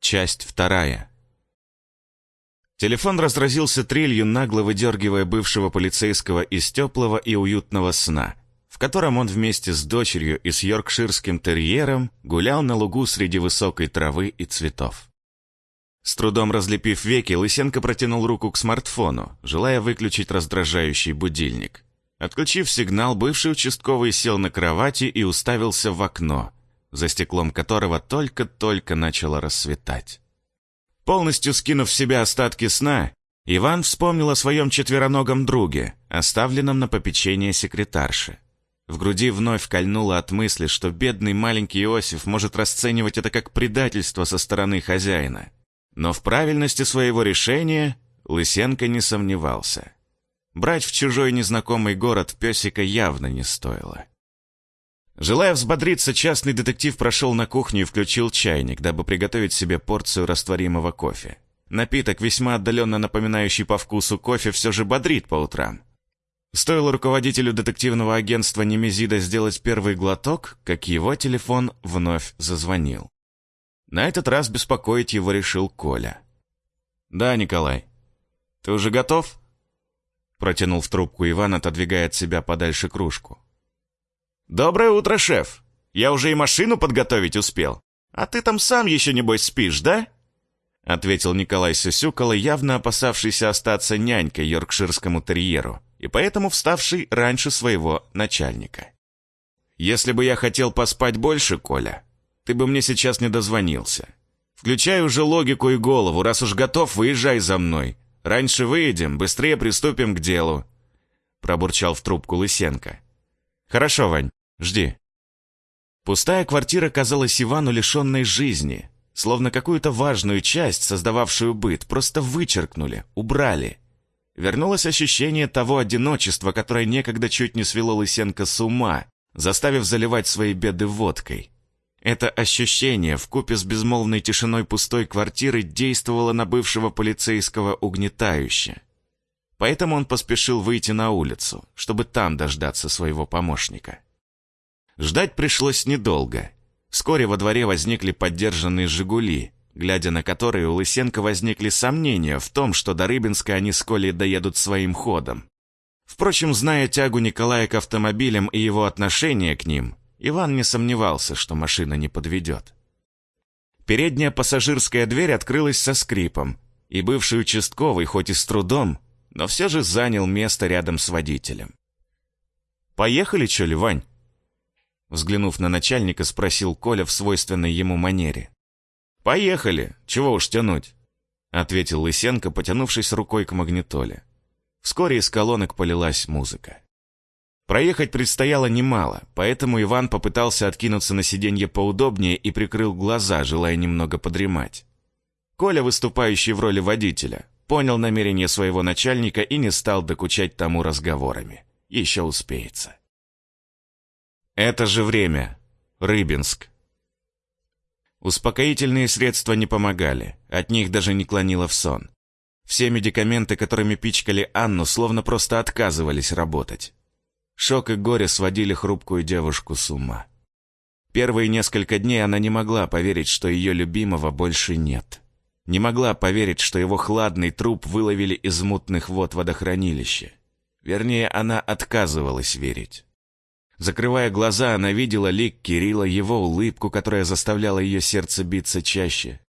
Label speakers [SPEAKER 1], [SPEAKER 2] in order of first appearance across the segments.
[SPEAKER 1] Часть вторая. Телефон разразился трелью, нагло выдергивая бывшего полицейского из теплого и уютного сна, в котором он вместе с дочерью и с йоркширским терьером гулял на лугу среди высокой травы и цветов. С трудом разлепив веки, Лысенко протянул руку к смартфону, желая выключить раздражающий будильник. Отключив сигнал, бывший участковый сел на кровати и уставился в окно, за стеклом которого только-только начало рассветать. Полностью скинув в себя остатки сна, Иван вспомнил о своем четвероногом друге, оставленном на попечение секретарши. В груди вновь кольнуло от мысли, что бедный маленький Иосиф может расценивать это как предательство со стороны хозяина. Но в правильности своего решения Лысенко не сомневался. Брать в чужой незнакомый город песика явно не стоило. Желая взбодриться, частный детектив прошел на кухню и включил чайник, дабы приготовить себе порцию растворимого кофе. Напиток, весьма отдаленно напоминающий по вкусу кофе, все же бодрит по утрам. Стоило руководителю детективного агентства Немезида сделать первый глоток, как его телефон вновь зазвонил. На этот раз беспокоить его решил Коля. «Да, Николай. Ты уже готов?» Протянул в трубку Иван, отодвигая от себя подальше кружку. «Доброе утро, шеф. Я уже и машину подготовить успел. А ты там сам еще, небось, спишь, да?» Ответил Николай Сюсюкало, явно опасавшийся остаться нянькой йоркширскому терьеру, и поэтому вставший раньше своего начальника. «Если бы я хотел поспать больше, Коля, ты бы мне сейчас не дозвонился. Включай уже логику и голову, раз уж готов, выезжай за мной. Раньше выедем, быстрее приступим к делу», пробурчал в трубку Лысенко. «Хорошо, Вань, Жди». Пустая квартира казалась Ивану лишенной жизни, словно какую-то важную часть, создававшую быт, просто вычеркнули, убрали. Вернулось ощущение того одиночества, которое некогда чуть не свело Лысенко с ума, заставив заливать свои беды водкой. Это ощущение, вкупе с безмолвной тишиной пустой квартиры, действовало на бывшего полицейского угнетающе. Поэтому он поспешил выйти на улицу, чтобы там дождаться своего помощника. Ждать пришлось недолго. Вскоре во дворе возникли поддержанные «Жигули», глядя на которые у Лысенко возникли сомнения в том, что до Рыбинска они с Колей доедут своим ходом. Впрочем, зная тягу Николая к автомобилям и его отношение к ним, Иван не сомневался, что машина не подведет. Передняя пассажирская дверь открылась со скрипом, и бывший участковый, хоть и с трудом, но все же занял место рядом с водителем. «Поехали, что ли, Вань?» Взглянув на начальника, спросил Коля в свойственной ему манере. «Поехали! Чего уж тянуть?» Ответил Лысенко, потянувшись рукой к магнитоле. Вскоре из колонок полилась музыка. Проехать предстояло немало, поэтому Иван попытался откинуться на сиденье поудобнее и прикрыл глаза, желая немного подремать. Коля, выступающий в роли водителя, понял намерение своего начальника и не стал докучать тому разговорами. Еще успеется. Это же время. Рыбинск. Успокоительные средства не помогали, от них даже не клонило в сон. Все медикаменты, которыми пичкали Анну, словно просто отказывались работать. Шок и горе сводили хрупкую девушку с ума. Первые несколько дней она не могла поверить, что ее любимого больше нет. Не могла поверить, что его хладный труп выловили из мутных вод водохранилища. Вернее, она отказывалась верить. Закрывая глаза, она видела лик Кирилла, его улыбку, которая заставляла ее сердце биться чаще.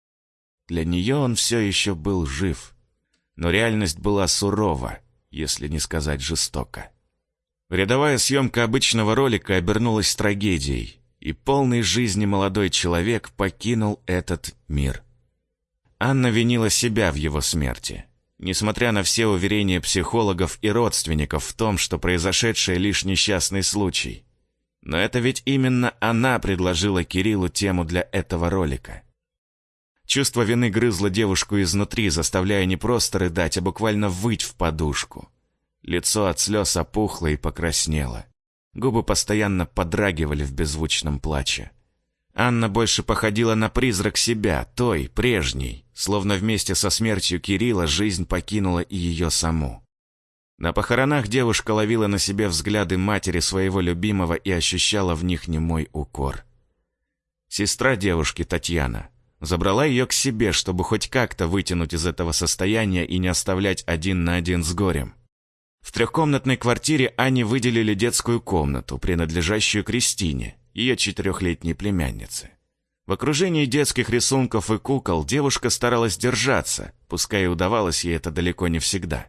[SPEAKER 1] Для нее он все еще был жив. Но реальность была сурова, если не сказать жестоко. Рядовая съемка обычного ролика обернулась трагедией, и полный жизни молодой человек покинул этот мир. Анна винила себя в его смерти. Несмотря на все уверения психологов и родственников в том, что произошедшее лишь несчастный случай. Но это ведь именно она предложила Кириллу тему для этого ролика. Чувство вины грызло девушку изнутри, заставляя не просто рыдать, а буквально выть в подушку. Лицо от слез опухло и покраснело. Губы постоянно подрагивали в беззвучном плаче. Анна больше походила на призрак себя, той, прежней, словно вместе со смертью Кирилла жизнь покинула и ее саму. На похоронах девушка ловила на себе взгляды матери своего любимого и ощущала в них немой укор. Сестра девушки, Татьяна, забрала ее к себе, чтобы хоть как-то вытянуть из этого состояния и не оставлять один на один с горем. В трехкомнатной квартире Ане выделили детскую комнату, принадлежащую Кристине, ее четырехлетней племяннице. В окружении детских рисунков и кукол девушка старалась держаться, пускай и удавалось ей это далеко не всегда.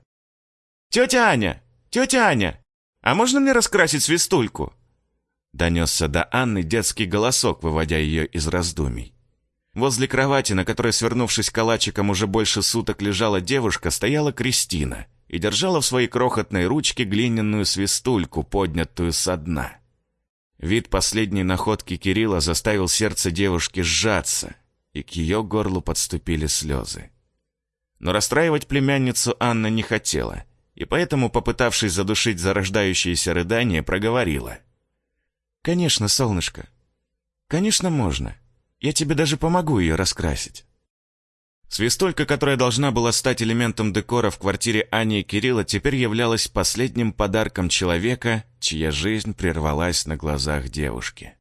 [SPEAKER 1] «Тетя Аня! Тетя Аня! А можно мне раскрасить свистульку?» Донесся до Анны детский голосок, выводя ее из раздумий. Возле кровати, на которой, свернувшись калачиком, уже больше суток лежала девушка, стояла Кристина и держала в своей крохотной ручке глиняную свистульку, поднятую со дна. Вид последней находки Кирилла заставил сердце девушки сжаться, и к ее горлу подступили слезы. Но расстраивать племянницу Анна не хотела, и поэтому, попытавшись задушить зарождающееся рыдание, проговорила. «Конечно, солнышко. Конечно, можно. Я тебе даже помогу ее раскрасить». Свистулька, которая должна была стать элементом декора в квартире Ани и Кирилла, теперь являлась последним подарком человека, чья жизнь прервалась на глазах девушки.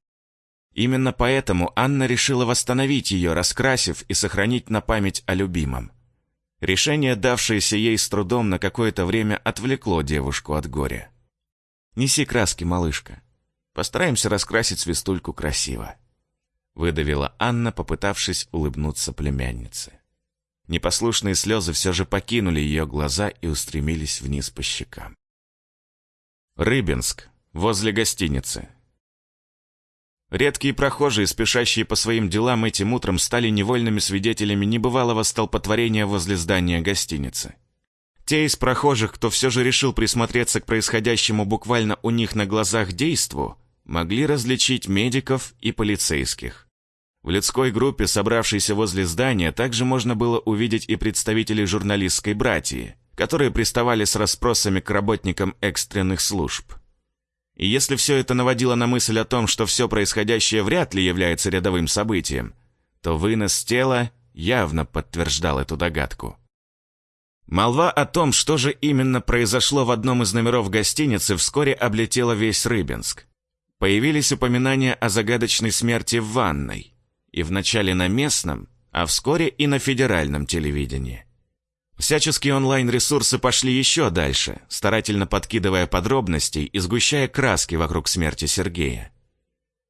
[SPEAKER 1] Именно поэтому Анна решила восстановить ее, раскрасив и сохранить на память о любимом. Решение, давшееся ей с трудом на какое-то время, отвлекло девушку от горя. «Неси краски, малышка. Постараемся раскрасить свистульку красиво», выдавила Анна, попытавшись улыбнуться племяннице. Непослушные слезы все же покинули ее глаза и устремились вниз по щекам. Рыбинск, возле гостиницы. Редкие прохожие, спешащие по своим делам этим утром, стали невольными свидетелями небывалого столпотворения возле здания гостиницы. Те из прохожих, кто все же решил присмотреться к происходящему буквально у них на глазах действу, могли различить медиков и полицейских. В людской группе, собравшейся возле здания, также можно было увидеть и представителей журналистской братьи, которые приставали с расспросами к работникам экстренных служб. И если все это наводило на мысль о том, что все происходящее вряд ли является рядовым событием, то вынос тела явно подтверждал эту догадку. Молва о том, что же именно произошло в одном из номеров гостиницы, вскоре облетела весь Рыбинск. Появились упоминания о загадочной смерти в ванной, и вначале на местном, а вскоре и на федеральном телевидении. Всяческие онлайн-ресурсы пошли еще дальше, старательно подкидывая подробностей и сгущая краски вокруг смерти Сергея.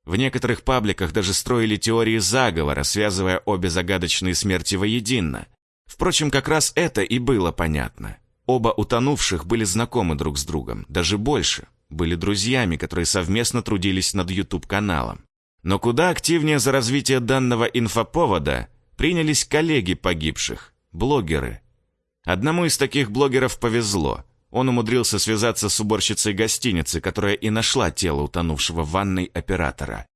[SPEAKER 1] В некоторых пабликах даже строили теории заговора, связывая обе загадочные смерти воедино. Впрочем, как раз это и было понятно. Оба утонувших были знакомы друг с другом, даже больше, были друзьями, которые совместно трудились над YouTube-каналом. Но куда активнее за развитие данного инфоповода принялись коллеги погибших, блогеры. Одному из таких блогеров повезло. Он умудрился связаться с уборщицей гостиницы, которая и нашла тело утонувшего в ванной оператора.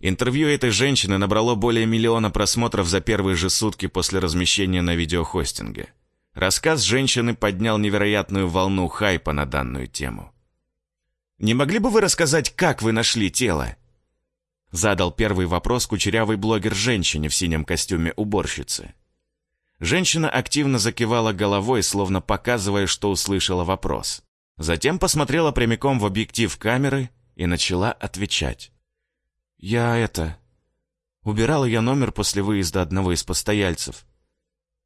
[SPEAKER 1] Интервью этой женщины набрало более миллиона просмотров за первые же сутки после размещения на видеохостинге. Рассказ женщины поднял невероятную волну хайпа на данную тему. «Не могли бы вы рассказать, как вы нашли тело?» Задал первый вопрос кучерявый блогер женщине в синем костюме уборщицы. Женщина активно закивала головой, словно показывая, что услышала вопрос. Затем посмотрела прямиком в объектив камеры и начала отвечать. «Я это... Убирала я номер после выезда одного из постояльцев.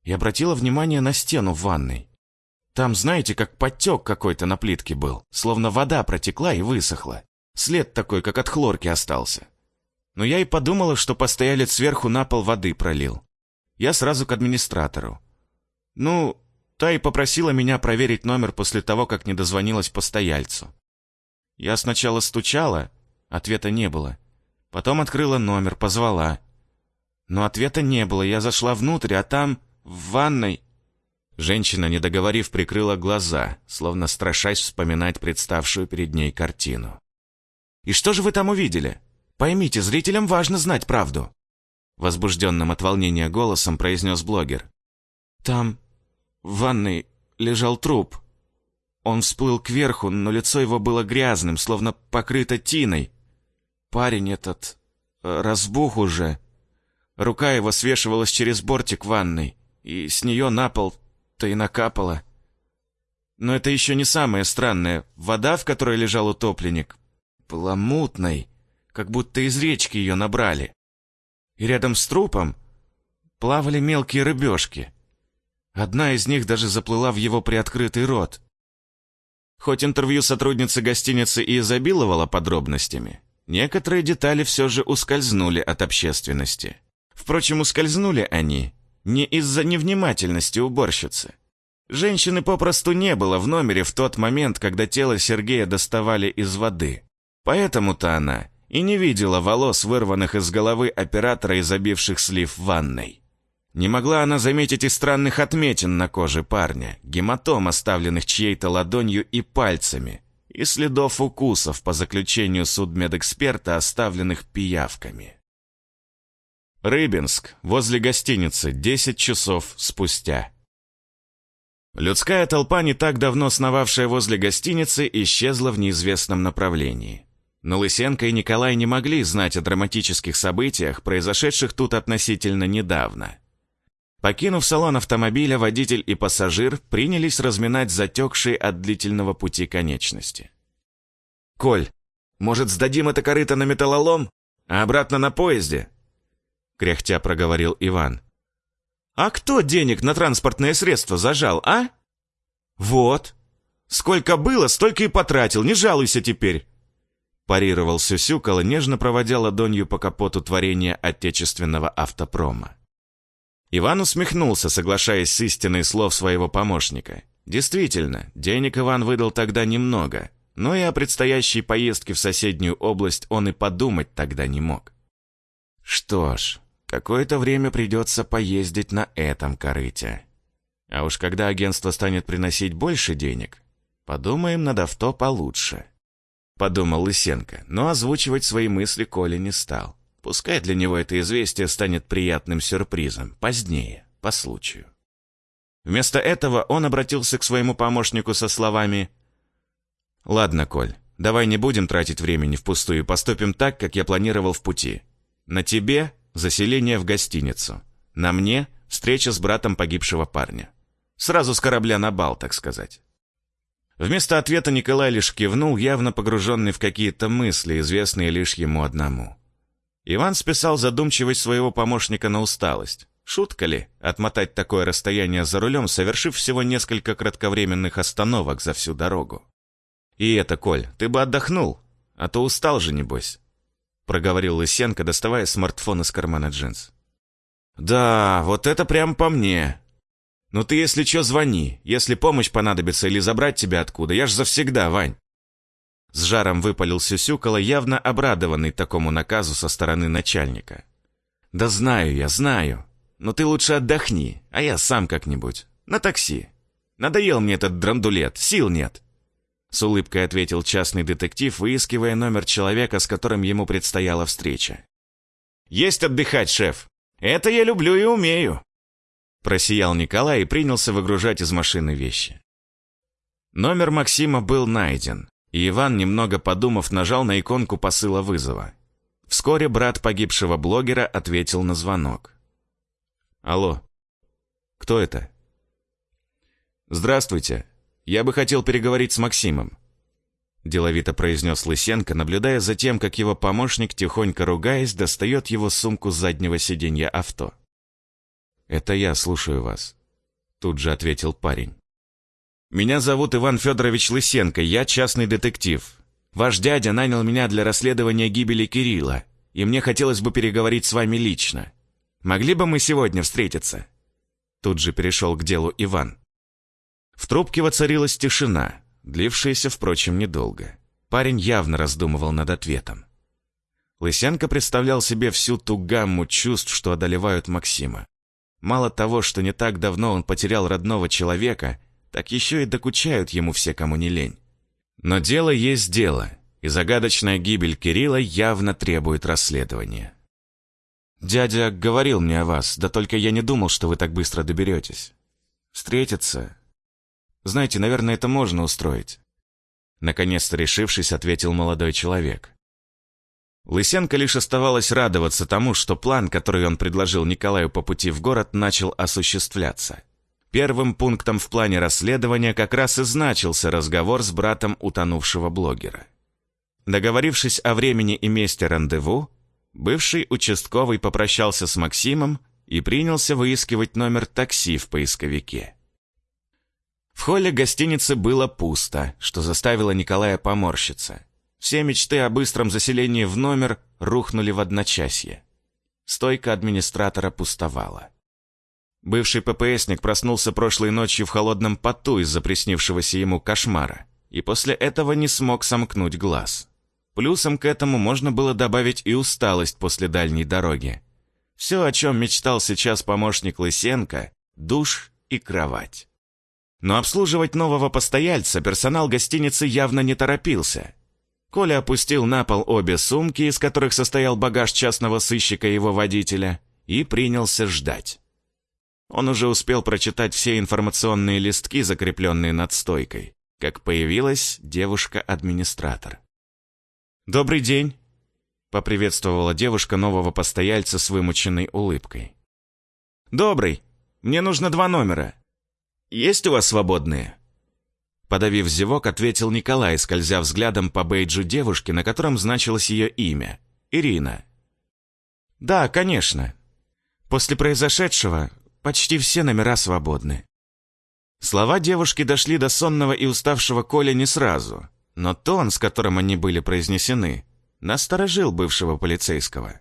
[SPEAKER 1] И обратила внимание на стену в ванной. Там, знаете, как подтек какой-то на плитке был, словно вода протекла и высохла. След такой, как от хлорки остался. Но я и подумала, что постоялец сверху на пол воды пролил. Я сразу к администратору. Ну, та и попросила меня проверить номер после того, как не дозвонилась постояльцу. Я сначала стучала, ответа не было. Потом открыла номер, позвала. Но ответа не было, я зашла внутрь, а там, в ванной... Женщина, не договорив, прикрыла глаза, словно страшась вспоминать представшую перед ней картину. «И что же вы там увидели?» Поймите, зрителям важно знать правду!» Возбужденным от волнения голосом произнес блогер. «Там, в ванной, лежал труп. Он всплыл кверху, но лицо его было грязным, словно покрыто тиной. Парень этот э, разбух уже. Рука его свешивалась через бортик ванной, и с нее на пол-то и накапала. Но это еще не самое странное. Вода, в которой лежал утопленник, была мутной» как будто из речки ее набрали. И рядом с трупом плавали мелкие рыбешки. Одна из них даже заплыла в его приоткрытый рот. Хоть интервью сотрудницы гостиницы и изобиловало подробностями, некоторые детали все же ускользнули от общественности. Впрочем, ускользнули они не из-за невнимательности уборщицы. Женщины попросту не было в номере в тот момент, когда тело Сергея доставали из воды. Поэтому-то она и не видела волос, вырванных из головы оператора и забивших слив в ванной. Не могла она заметить и странных отметин на коже парня, гематом, оставленных чьей-то ладонью и пальцами, и следов укусов, по заключению судмедэксперта, оставленных пиявками. Рыбинск, возле гостиницы, 10 часов спустя. Людская толпа, не так давно сновавшая возле гостиницы, исчезла в неизвестном направлении. Но Лысенко и Николай не могли знать о драматических событиях, произошедших тут относительно недавно. Покинув салон автомобиля, водитель и пассажир принялись разминать затекшие от длительного пути конечности. «Коль, может, сдадим это корыто на металлолом, а обратно на поезде?» Кряхтя проговорил Иван. «А кто денег на транспортное средство зажал, а?» «Вот. Сколько было, столько и потратил, не жалуйся теперь!» Парировал Сюсюкало, нежно проводя ладонью по капоту творения отечественного автопрома. Иван усмехнулся, соглашаясь с истиной слов своего помощника. Действительно, денег Иван выдал тогда немного, но и о предстоящей поездке в соседнюю область он и подумать тогда не мог. Что ж, какое-то время придется поездить на этом корыте. А уж когда агентство станет приносить больше денег, подумаем над авто получше. Подумал Лысенко, но озвучивать свои мысли Коля не стал. Пускай для него это известие станет приятным сюрпризом, позднее, по случаю. Вместо этого он обратился к своему помощнику со словами «Ладно, Коль, давай не будем тратить времени впустую, поступим так, как я планировал в пути. На тебе заселение в гостиницу, на мне встреча с братом погибшего парня. Сразу с корабля на бал, так сказать. Вместо ответа Николай лишь кивнул, явно погруженный в какие-то мысли, известные лишь ему одному. Иван списал задумчивость своего помощника на усталость. Шутка ли отмотать такое расстояние за рулем, совершив всего несколько кратковременных остановок за всю дорогу? «И это, Коль, ты бы отдохнул, а то устал же, небось», проговорил Лысенко, доставая смартфон из кармана джинс. «Да, вот это прям по мне. Ну ты, если что, звони, если помощь понадобится или забрать тебя откуда, я ж завсегда, Вань». С жаром выпалил Сюсюкало, явно обрадованный такому наказу со стороны начальника. «Да знаю я, знаю. Но ты лучше отдохни, а я сам как-нибудь. На такси. Надоел мне этот драндулет, сил нет». С улыбкой ответил частный детектив, выискивая номер человека, с которым ему предстояла встреча. «Есть отдыхать, шеф. Это я люблю и умею». Просиял Николай и принялся выгружать из машины вещи. Номер Максима был найден, и Иван, немного подумав, нажал на иконку посыла вызова. Вскоре брат погибшего блогера ответил на звонок. «Алло, кто это?» «Здравствуйте. «Я бы хотел переговорить с Максимом», — деловито произнес Лысенко, наблюдая за тем, как его помощник, тихонько ругаясь, достает его сумку с заднего сиденья авто. «Это я, слушаю вас», — тут же ответил парень. «Меня зовут Иван Федорович Лысенко, я частный детектив. Ваш дядя нанял меня для расследования гибели Кирилла, и мне хотелось бы переговорить с вами лично. Могли бы мы сегодня встретиться?» Тут же перешел к делу Иван. В трубке воцарилась тишина, длившаяся, впрочем, недолго. Парень явно раздумывал над ответом. Лысенко представлял себе всю ту гамму чувств, что одолевают Максима. Мало того, что не так давно он потерял родного человека, так еще и докучают ему все, кому не лень. Но дело есть дело, и загадочная гибель Кирилла явно требует расследования. «Дядя говорил мне о вас, да только я не думал, что вы так быстро доберетесь. Встретиться знаете, наверное, это можно устроить. Наконец-то решившись, ответил молодой человек. Лысенко лишь оставалось радоваться тому, что план, который он предложил Николаю по пути в город, начал осуществляться. Первым пунктом в плане расследования как раз и значился разговор с братом утонувшего блогера. Договорившись о времени и месте рандеву, бывший участковый попрощался с Максимом и принялся выискивать номер такси в поисковике. В холле гостиницы было пусто, что заставило Николая поморщиться. Все мечты о быстром заселении в номер рухнули в одночасье. Стойка администратора пустовала. Бывший ППСник проснулся прошлой ночью в холодном поту из-за приснившегося ему кошмара, и после этого не смог сомкнуть глаз. Плюсом к этому можно было добавить и усталость после дальней дороги. Все, о чем мечтал сейчас помощник Лысенко – душ и кровать. Но обслуживать нового постояльца персонал гостиницы явно не торопился. Коля опустил на пол обе сумки, из которых состоял багаж частного сыщика и его водителя, и принялся ждать. Он уже успел прочитать все информационные листки, закрепленные над стойкой, как появилась девушка-администратор. «Добрый день!» — поприветствовала девушка нового постояльца с вымученной улыбкой. «Добрый! Мне нужно два номера. Есть у вас свободные?» Подавив зевок, ответил Николай, скользя взглядом по бейджу девушки, на котором значилось ее имя — Ирина. «Да, конечно. После произошедшего почти все номера свободны». Слова девушки дошли до сонного и уставшего Коля не сразу — но тон, с которым они были произнесены, насторожил бывшего полицейского.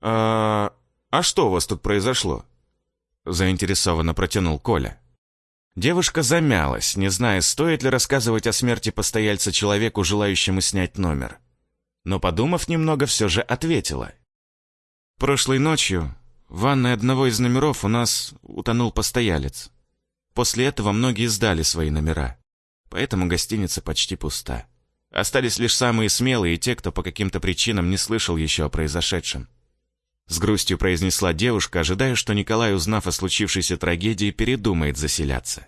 [SPEAKER 1] «А, а что у вас тут произошло?» заинтересованно протянул Коля. Девушка замялась, не зная, стоит ли рассказывать о смерти постояльца человеку, желающему снять номер. Но, подумав немного, все же ответила. «Прошлой ночью в ванной одного из номеров у нас утонул постоялец. После этого многие сдали свои номера поэтому гостиница почти пуста. Остались лишь самые смелые и те, кто по каким-то причинам не слышал еще о произошедшем. С грустью произнесла девушка, ожидая, что Николай, узнав о случившейся трагедии, передумает заселяться.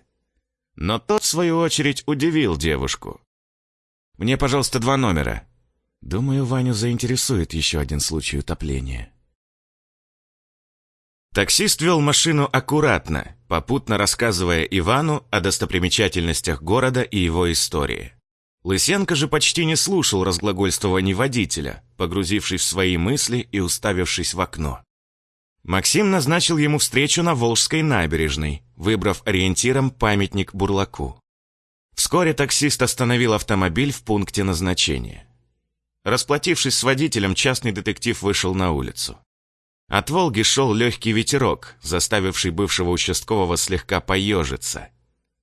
[SPEAKER 1] Но тот, в свою очередь, удивил девушку. «Мне, пожалуйста, два номера». Думаю, Ваню заинтересует еще один случай утопления. Таксист вел машину аккуратно, попутно рассказывая Ивану о достопримечательностях города и его истории. Лысенко же почти не слушал разглагольствований водителя, погрузившись в свои мысли и уставившись в окно. Максим назначил ему встречу на Волжской набережной, выбрав ориентиром памятник Бурлаку. Вскоре таксист остановил автомобиль в пункте назначения. Расплатившись с водителем, частный детектив вышел на улицу. От Волги шел легкий ветерок, заставивший бывшего участкового слегка поежиться.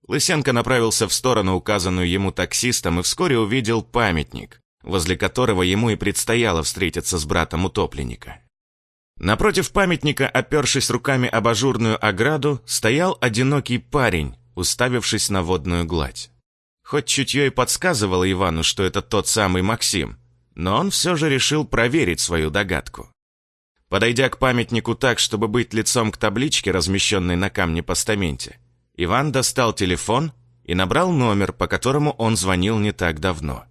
[SPEAKER 1] Лысенко направился в сторону, указанную ему таксистом, и вскоре увидел памятник, возле которого ему и предстояло встретиться с братом утопленника. Напротив памятника, опершись руками об ажурную ограду, стоял одинокий парень, уставившись на водную гладь. Хоть чутье и подсказывало Ивану, что это тот самый Максим, но он все же решил проверить свою догадку. Подойдя к памятнику так, чтобы быть лицом к табличке, размещенной на камне-постаменте, Иван достал телефон и набрал номер, по которому он звонил не так давно.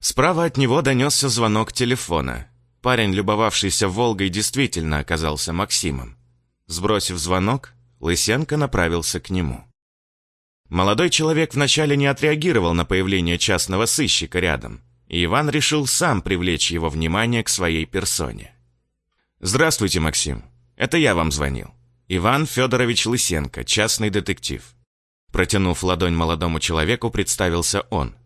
[SPEAKER 1] Справа от него донесся звонок телефона. Парень, любовавшийся «Волгой», действительно оказался Максимом. Сбросив звонок, Лысенко направился к нему. Молодой человек вначале не отреагировал на появление частного сыщика рядом, и Иван решил сам привлечь его внимание к своей персоне. «Здравствуйте, Максим. Это я вам звонил. Иван Федорович Лысенко, частный детектив». Протянув ладонь молодому человеку, представился он.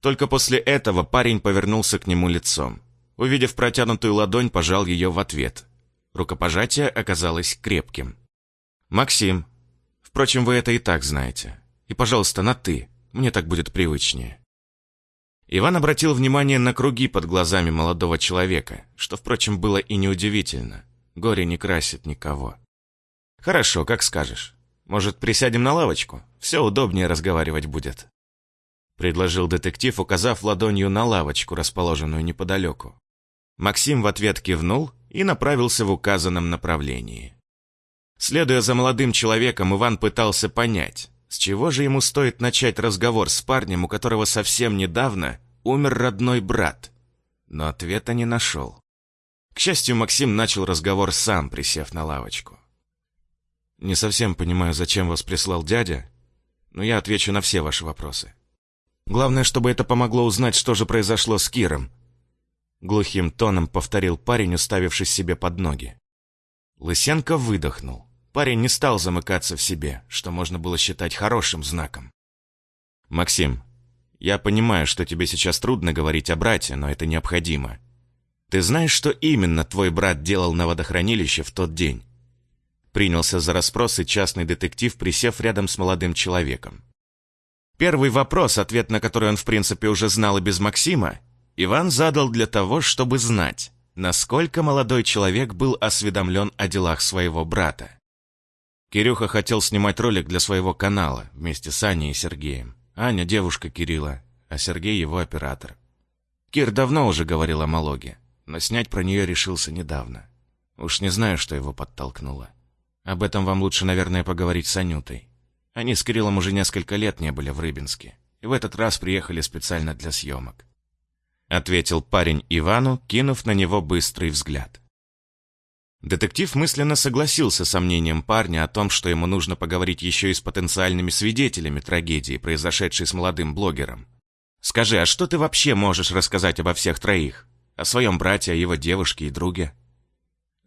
[SPEAKER 1] Только после этого парень повернулся к нему лицом. Увидев протянутую ладонь, пожал ее в ответ. Рукопожатие оказалось крепким. «Максим. Впрочем, вы это и так знаете. И, пожалуйста, на «ты». Мне так будет привычнее». Иван обратил внимание на круги под глазами молодого человека, что, впрочем, было и неудивительно. Горе не красит никого. «Хорошо, как скажешь. Может, присядем на лавочку? Все удобнее разговаривать будет», — предложил детектив, указав ладонью на лавочку, расположенную неподалеку. Максим в ответ кивнул и направился в указанном направлении. Следуя за молодым человеком, Иван пытался понять, с чего же ему стоит начать разговор с парнем, у которого совсем недавно умер родной брат? Но ответа не нашел. К счастью, Максим начал разговор сам, присев на лавочку. «Не совсем понимаю, зачем вас прислал дядя, но я отвечу на все ваши вопросы. Главное, чтобы это помогло узнать, что же произошло с Киром». Глухим тоном повторил парень, уставившись себе под ноги. Лысенко выдохнул. Парень не стал замыкаться в себе, что можно было считать хорошим знаком. «Максим, я понимаю, что тебе сейчас трудно говорить о брате, но это необходимо. Ты знаешь, что именно твой брат делал на водохранилище в тот день?» Принялся за расспросы частный детектив, присев рядом с молодым человеком. Первый вопрос, ответ на который он в принципе уже знал и без Максима, Иван задал для того, чтобы знать, насколько молодой человек был осведомлен о делах своего брата. Кирюха хотел снимать ролик для своего канала вместе с Аней и Сергеем. Аня – девушка Кирилла, а Сергей – его оператор. Кир давно уже говорил о Малоге, но снять про нее решился недавно. Уж не знаю, что его подтолкнуло. Об этом вам лучше, наверное, поговорить с Анютой. Они с Кириллом уже несколько лет не были в Рыбинске, и в этот раз приехали специально для съемок. Ответил парень Ивану, кинув на него быстрый взгляд. Детектив мысленно согласился с сомнением парня о том, что ему нужно поговорить еще и с потенциальными свидетелями трагедии, произошедшей с молодым блогером. «Скажи, а что ты вообще можешь рассказать обо всех троих? О своем брате, о его девушке и друге?»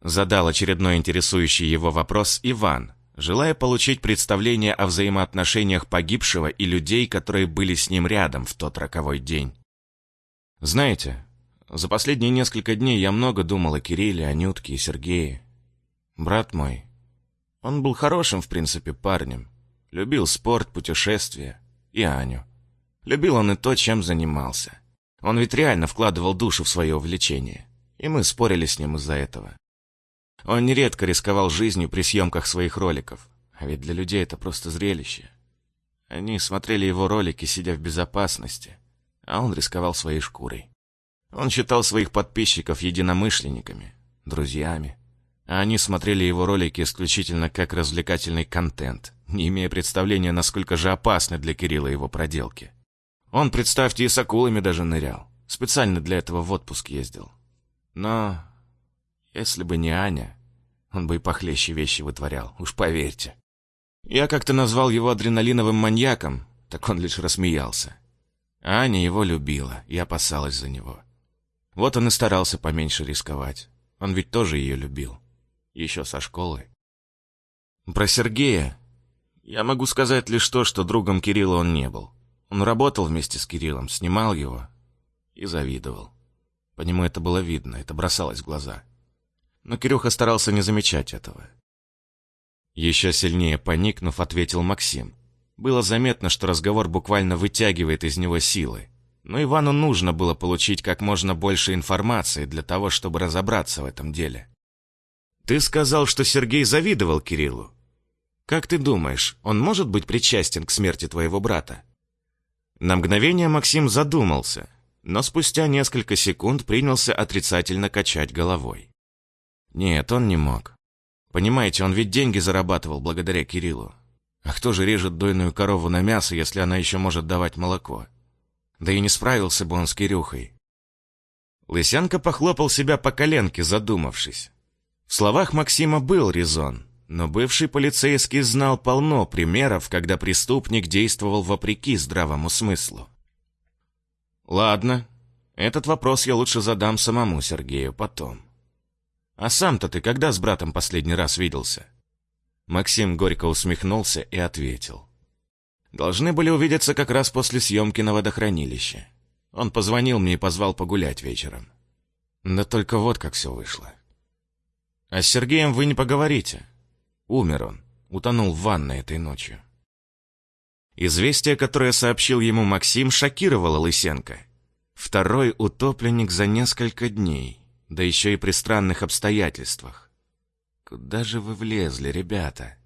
[SPEAKER 1] Задал очередной интересующий его вопрос Иван, желая получить представление о взаимоотношениях погибшего и людей, которые были с ним рядом в тот роковой день. «Знаете, за последние несколько дней я много думал о Кирилле, Анютке и Сергее. Брат мой, он был хорошим, в принципе, парнем. Любил спорт, путешествия и Аню. Любил он и то, чем занимался. Он ведь реально вкладывал душу в свое увлечение, и мы спорили с ним из-за этого. Он нередко рисковал жизнью при съемках своих роликов, а ведь для людей это просто зрелище. Они смотрели его ролики, сидя в безопасности, а он рисковал своей шкурой. Он считал своих подписчиков единомышленниками, друзьями, а они смотрели его ролики исключительно как развлекательный контент, не имея представления, насколько же опасны для Кирилла его проделки. Он, представьте, и с акулами даже нырял. Специально для этого в отпуск ездил. Но если бы не Аня, он бы и похлеще вещи вытворял, уж поверьте. Я как-то назвал его адреналиновым маньяком, так он лишь рассмеялся. Аня его любила и опасалась за него. Вот он и старался поменьше рисковать. Он ведь тоже ее любил. Еще со школы. Про Сергея я могу сказать лишь то, что другом Кирилла он не был. Он работал вместе с Кириллом, снимал его и завидовал. По нему это было видно, это бросалось в глаза. Но Кирюха старался не замечать этого. Еще сильнее поникнув, ответил Максим. Было заметно, что разговор буквально вытягивает из него силы но Ивану нужно было получить как можно больше информации для того, чтобы разобраться в этом деле. «Ты сказал, что Сергей завидовал Кириллу. Как ты думаешь, он может быть причастен к смерти твоего брата?» На мгновение Максим задумался, но спустя несколько секунд принялся отрицательно качать головой. Нет, он не мог. Понимаете, он ведь деньги зарабатывал благодаря Кириллу. А кто же режет дойную корову на мясо, если она еще может давать молоко? Да и не справился бы он с Кирюхой. Лысянка похлопал себя по коленке, задумавшись. В словах Максима был резон, но бывший полицейский знал полно примеров, когда преступник действовал вопреки здравому смыслу. «Ладно, этот вопрос я лучше задам самому Сергею потом. А сам-то ты когда с братом последний раз виделся?» Максим горько усмехнулся и ответил. Должны были увидеться как раз после съемки на водохранилище. Он позвонил мне и позвал погулять вечером. Да только вот как все вышло. А с Сергеем вы не поговорите. Умер он, утонул в ванной этой ночью. Известие, которое сообщил ему Максим, шокировало Лысенко. Второй утопленник за несколько дней, да еще и при странных обстоятельствах. Куда же вы влезли, ребята?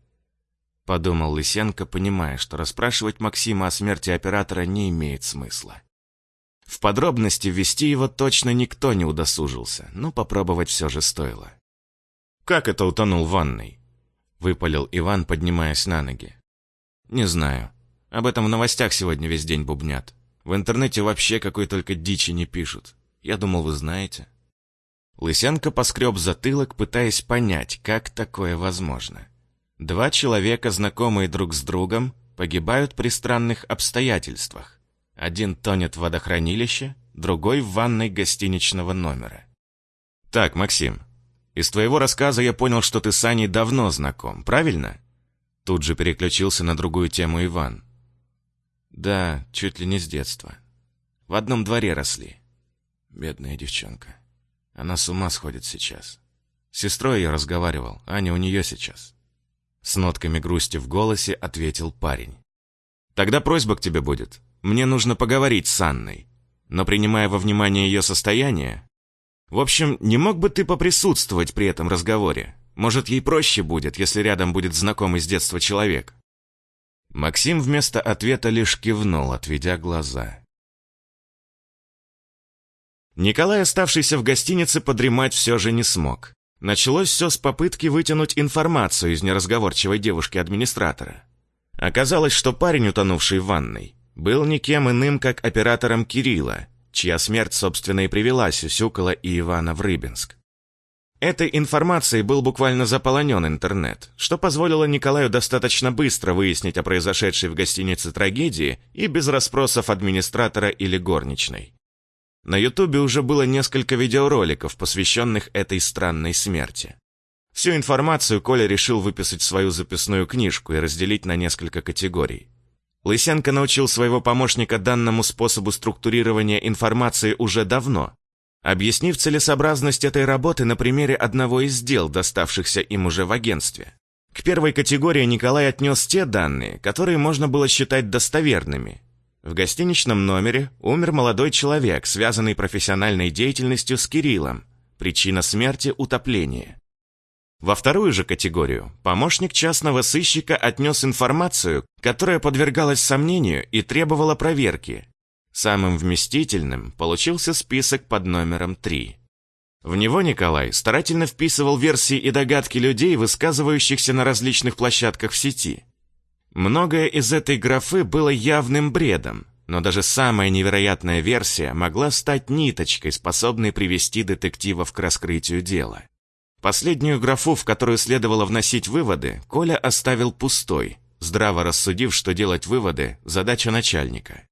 [SPEAKER 1] — подумал Лысенко, понимая, что расспрашивать Максима о смерти оператора не имеет смысла. В подробности ввести его точно никто не удосужился, но попробовать все же стоило. «Как это утонул в ванной?» — выпалил Иван, поднимаясь на ноги. «Не знаю. Об этом в новостях сегодня весь день бубнят. В интернете вообще какой только дичи не пишут. Я думал, вы знаете». Лысенко поскреб затылок, пытаясь понять, как такое возможно. Два человека, знакомые друг с другом, погибают при странных обстоятельствах. Один тонет в водохранилище, другой в ванной гостиничного номера. Так, Максим, Из твоего рассказа я понял, что ты с Аней давно знаком, правильно?» Тут же переключился на другую тему Иван. «Да, чуть ли не с детства. В одном дворе росли. Бедная девчонка. Она с ума сходит сейчас. С сестрой я разговаривал, Аня у нее сейчас». С нотками грусти в голосе ответил парень. «Тогда просьба к тебе будет. Мне нужно поговорить с Анной. Но принимая во внимание ее состояние, в общем, не мог бы ты поприсутствовать при этом разговоре? Может, ей проще будет, если рядом будет знакомый с детства человек?» Максим вместо ответа лишь кивнул, отведя глаза. Николай, оставшийся в гостинице, подремать все же не смог. Началось все с попытки вытянуть информацию из неразговорчивой девушки-администратора. Оказалось, что парень, утонувший в ванной, был никем иным, как оператором Кирилла, чья смерть, собственно, и привела Сюсюкала и Ивана в Рыбинск. Этой информацией был буквально заполонен интернет, что позволило Николаю достаточно быстро выяснить о произошедшей в гостинице трагедии и без расспросов администратора или горничной. На Ютубе уже было несколько видеороликов, посвященных этой странной смерти. Всю информацию Коля решил выписать в свою записную книжку и разделить на несколько категорий. Лысенко научил своего помощника данному способу структурирования информации уже давно, объяснив целесообразность этой работы на примере одного из дел, доставшихся им уже в агентстве. К первой категории Николай отнес те данные, которые можно было считать достоверными. В гостиничном номере умер молодой человек, связанный профессиональной деятельностью с Кириллом. Причина смерти – утопление. Во вторую же категорию помощник частного сыщика отнес информацию, которая подвергалась сомнению и требовала проверки. Самым вместительным получился список под номером 3. В него Николай старательно вписывал версии и догадки людей, высказывающихся на различных площадках в сети. Многое из этой графы было явным бредом, но даже самая невероятная версия могла стать ниточкой, способной привести детективов к раскрытию дела. Последнюю графу, в которую следовало вносить выводы, Коля оставил пустой, здраво рассудив, что делать выводы – задача начальника.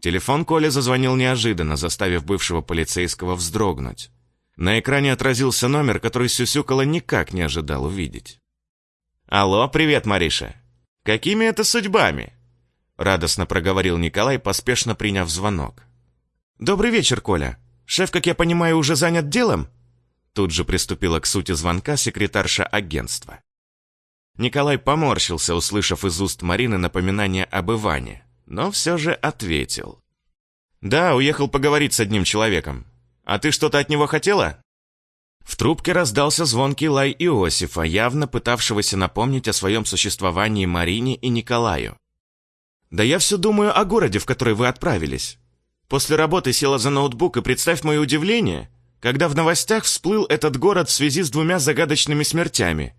[SPEAKER 1] Телефон Коля зазвонил неожиданно, заставив бывшего полицейского вздрогнуть. На экране отразился номер, который Сюсюкала никак не ожидал увидеть. «Алло, привет, Мариша. Какими это судьбами?» Радостно проговорил Николай, поспешно приняв звонок. «Добрый вечер, Коля. Шеф, как я понимаю, уже занят делом?» Тут же приступила к сути звонка секретарша агентства. Николай поморщился, услышав из уст Марины напоминание об Иване, но все же ответил. «Да, уехал поговорить с одним человеком. А ты что-то от него хотела?» В трубке раздался звонкий лай Иосифа, явно пытавшегося напомнить о своем существовании Марине и Николаю. «Да я все думаю о городе, в который вы отправились. После работы села за ноутбук, и представь мое удивление, когда в новостях всплыл этот город в связи с двумя загадочными смертями.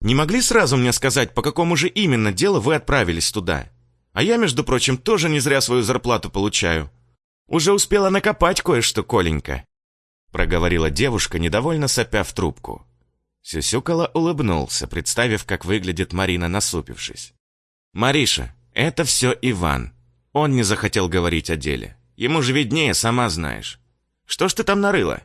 [SPEAKER 1] Не могли сразу мне сказать, по какому же именно делу вы отправились туда? А я, между прочим, тоже не зря свою зарплату получаю. Уже успела накопать кое-что, Коленька», — проговорила девушка, недовольно сопя в трубку. Сюсюкала улыбнулся, представив, как выглядит Марина, насупившись. «Мариша, это все Иван. Он не захотел говорить о деле. Ему же виднее, сама знаешь. Что ж ты там нарыла?»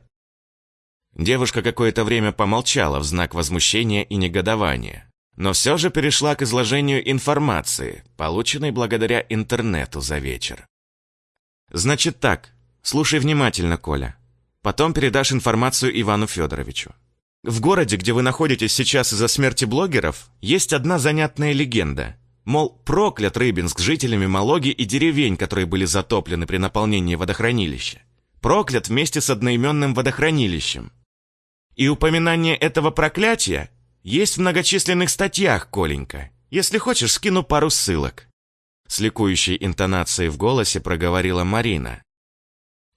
[SPEAKER 1] Девушка какое-то время помолчала в знак возмущения и негодования, но все же перешла к изложению информации, полученной благодаря интернету за вечер. «Значит так, слушай внимательно, Коля. Потом передашь информацию Ивану Федоровичу. В городе, где вы находитесь сейчас из-за смерти блогеров, есть одна занятная легенда. Мол, проклят Рыбинск жителями Малоги и деревень, которые были затоплены при наполнении водохранилища. Проклят вместе с одноименным водохранилищем. И упоминание этого проклятия есть в многочисленных статьях, Коленька. Если хочешь, скину пару ссылок». С ликующей интонацией в голосе проговорила Марина.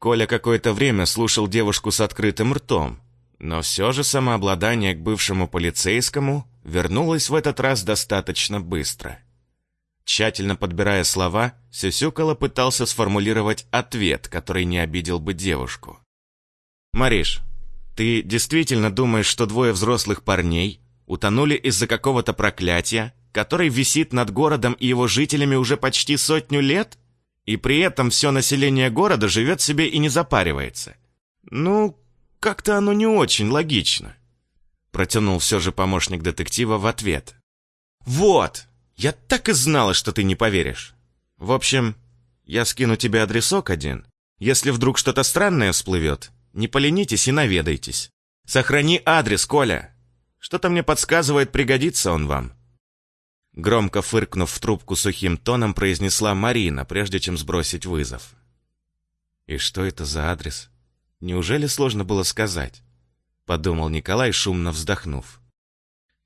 [SPEAKER 1] Коля какое-то время слушал девушку с открытым ртом, но все же самообладание к бывшему полицейскому вернулось в этот раз достаточно быстро. Тщательно подбирая слова, Сюсюкала пытался сформулировать ответ, который не обидел бы девушку. «Мариш, ты действительно думаешь, что двое взрослых парней утонули из-за какого-то проклятия, который висит над городом и его жителями уже почти сотню лет? И при этом все население города живет себе и не запаривается? Ну, как-то оно не очень логично. Протянул все же помощник детектива в ответ. «Вот! Я так и знала, что ты не поверишь. В общем, я скину тебе адресок один. Если вдруг что-то странное всплывет, не поленитесь и наведайтесь. Сохрани адрес, Коля. Что-то мне подсказывает, пригодится он вам». Громко фыркнув в трубку сухим тоном, произнесла Марина, прежде чем сбросить вызов. «И что это за адрес? Неужели сложно было сказать?» Подумал Николай, шумно вздохнув.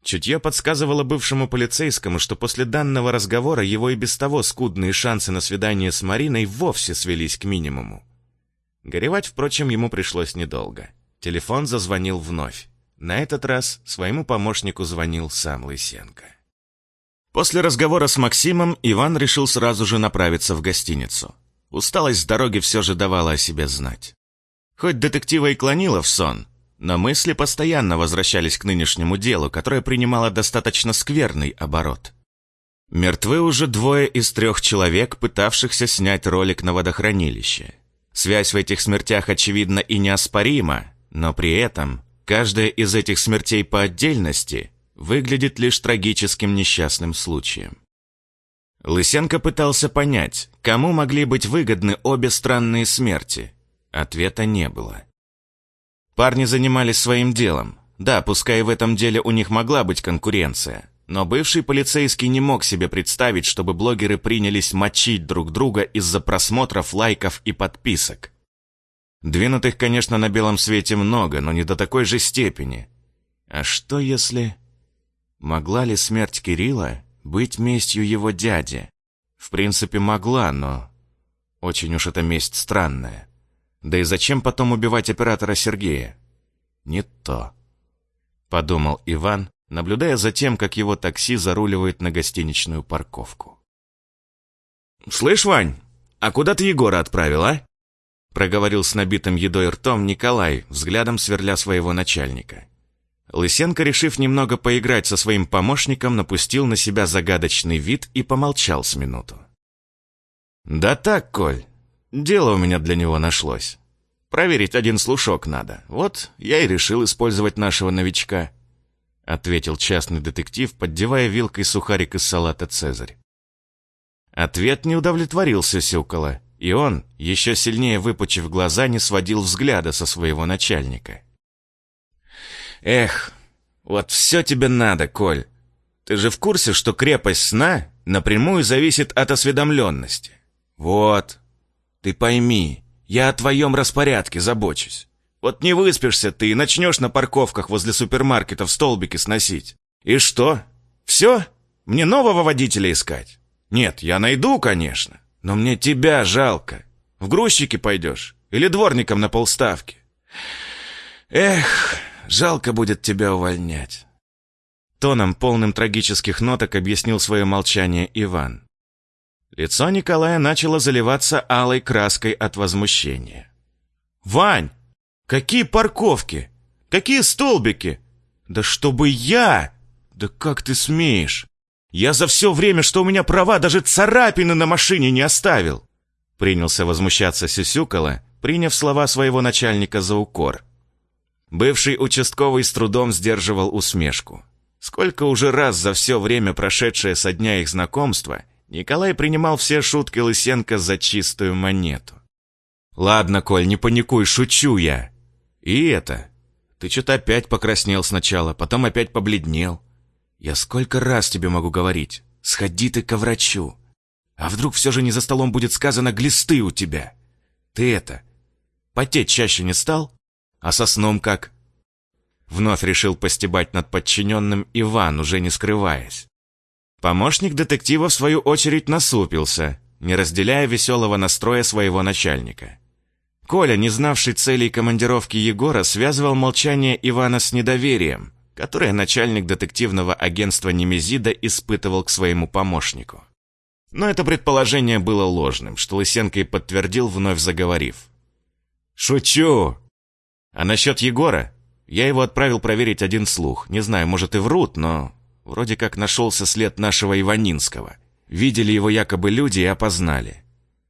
[SPEAKER 1] Чутье подсказывало бывшему полицейскому, что после данного разговора его и без того скудные шансы на свидание с Мариной вовсе свелись к минимуму. Горевать, впрочем, ему пришлось недолго. Телефон зазвонил вновь. На этот раз своему помощнику звонил сам Лысенко. После разговора с Максимом Иван решил сразу же направиться в гостиницу. Усталость с дороги все же давала о себе знать. Хоть детектива и клонила в сон, но мысли постоянно возвращались к нынешнему делу, которое принимало достаточно скверный оборот. Мертвы уже двое из трех человек, пытавшихся снять ролик на водохранилище. Связь в этих смертях очевидна и неоспорима, но при этом каждая из этих смертей по отдельности выглядит лишь трагическим несчастным случаем. Лысенко пытался понять, кому могли быть выгодны обе странные смерти. Ответа не было. Парни занимались своим делом. Да, пускай в этом деле у них могла быть конкуренция, но бывший полицейский не мог себе представить, чтобы блогеры принялись мочить друг друга из-за просмотров, лайков и подписок. Двинутых, конечно, на белом свете много, но не до такой же степени. А что если... Могла ли смерть Кирилла быть местью его дяди? В принципе, могла, но... Очень уж эта месть странная. Да и зачем потом убивать оператора Сергея? Не то. Подумал Иван, наблюдая за тем, как его такси заруливает на гостиничную парковку. «Слышь, Вань, а куда ты Егора отправил, а?» Проговорил с набитым едой ртом Николай, взглядом сверля своего начальника. Лысенко, решив немного поиграть со своим помощником, напустил на себя загадочный вид и помолчал с минуту. «Да так, Коль, дело у меня для него нашлось. Проверить один слушок надо. Вот я и решил использовать нашего новичка», ответил частный детектив, поддевая вилкой сухарик из салата «Цезарь». Ответ не удовлетворил Сюсюкала, и он, еще сильнее выпучив глаза, не сводил взгляда со своего начальника. Эх, вот все тебе надо, Коль. Ты же в курсе, что крепость сна напрямую зависит от осведомленности? Вот. Ты пойми, я о твоем распорядке забочусь. Вот не выспишься ты и начнешь на парковках возле супермаркетов столбики сносить. И что? Все? Мне нового водителя искать? Нет, я найду, конечно. Но мне тебя жалко. В грузчики пойдешь? Или дворником на полставки? Эх... Жалко будет тебя увольнять». Тоном, полным трагических ноток, объяснил свое молчание Иван. Лицо Николая начало заливаться алой краской от возмущения. «Вань, какие парковки? Какие столбики? Да чтобы я! Да как ты смеешь? Я за все время, что у меня права, даже царапины на машине не оставил!» Принялся возмущаться Сюсюкала, приняв слова своего начальника за укор. Бывший участковый с трудом сдерживал усмешку. Сколько уже раз за все время, прошедшее со дня их знакомства, Николай принимал все шутки Лысенко за чистую монету. «Ладно, Коль, не паникуй, шучу я. И это, ты что-то опять покраснел сначала, потом опять побледнел. Я сколько раз тебе могу говорить, сходи ты ко врачу. А вдруг все же не за столом будет сказано «глисты у тебя»? Ты это, потеть чаще не стал?» А со сном как? Вновь решил постебать над подчиненным Иван, уже не скрываясь. Помощник детектива, в свою очередь, насупился, не разделяя веселого настроя своего начальника. Коля, не знавший целей командировки Егора, связывал молчание Ивана с недоверием, которое начальник детективного агентства Немезида испытывал к своему помощнику. Но это предположение было ложным, что Лысенко и подтвердил, вновь заговорив. «Шучу! А насчет Егора? Я его отправил проверить один слух. Не знаю, может и врут, но вроде как нашелся след нашего Иванинского. Видели его якобы люди и опознали.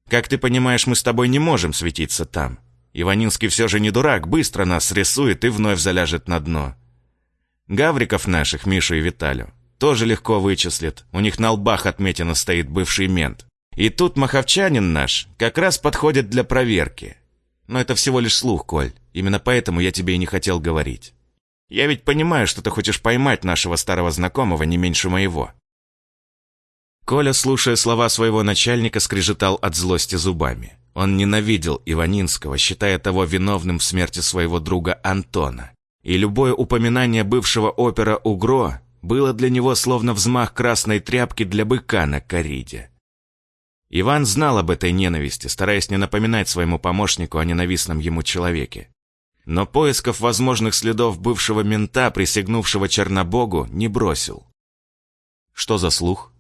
[SPEAKER 1] Как ты понимаешь, мы с тобой не можем светиться там. Иванинский все же не дурак, быстро нас срисует и вновь заляжет на дно. Гавриков наших, Мишу и Виталю, тоже легко вычислит. У них на лбах отметина стоит бывший мент. И тут маховчанин наш как раз подходит для проверки. Но это всего лишь слух, Коль. Именно поэтому я тебе и не хотел говорить. Я ведь понимаю, что ты хочешь поймать нашего старого знакомого не меньше моего». Коля, слушая слова своего начальника, скрежетал от злости зубами. Он ненавидел Иванинского, считая того виновным в смерти своего друга Антона. И любое упоминание бывшего опера «Угро» было для него словно взмах красной тряпки для быка на кориде. Иван знал об этой ненависти, стараясь не напоминать своему помощнику о ненавистном ему человеке. Но поисков возможных следов бывшего мента, присягнувшего Чернобогу, не бросил. «Что за слух?»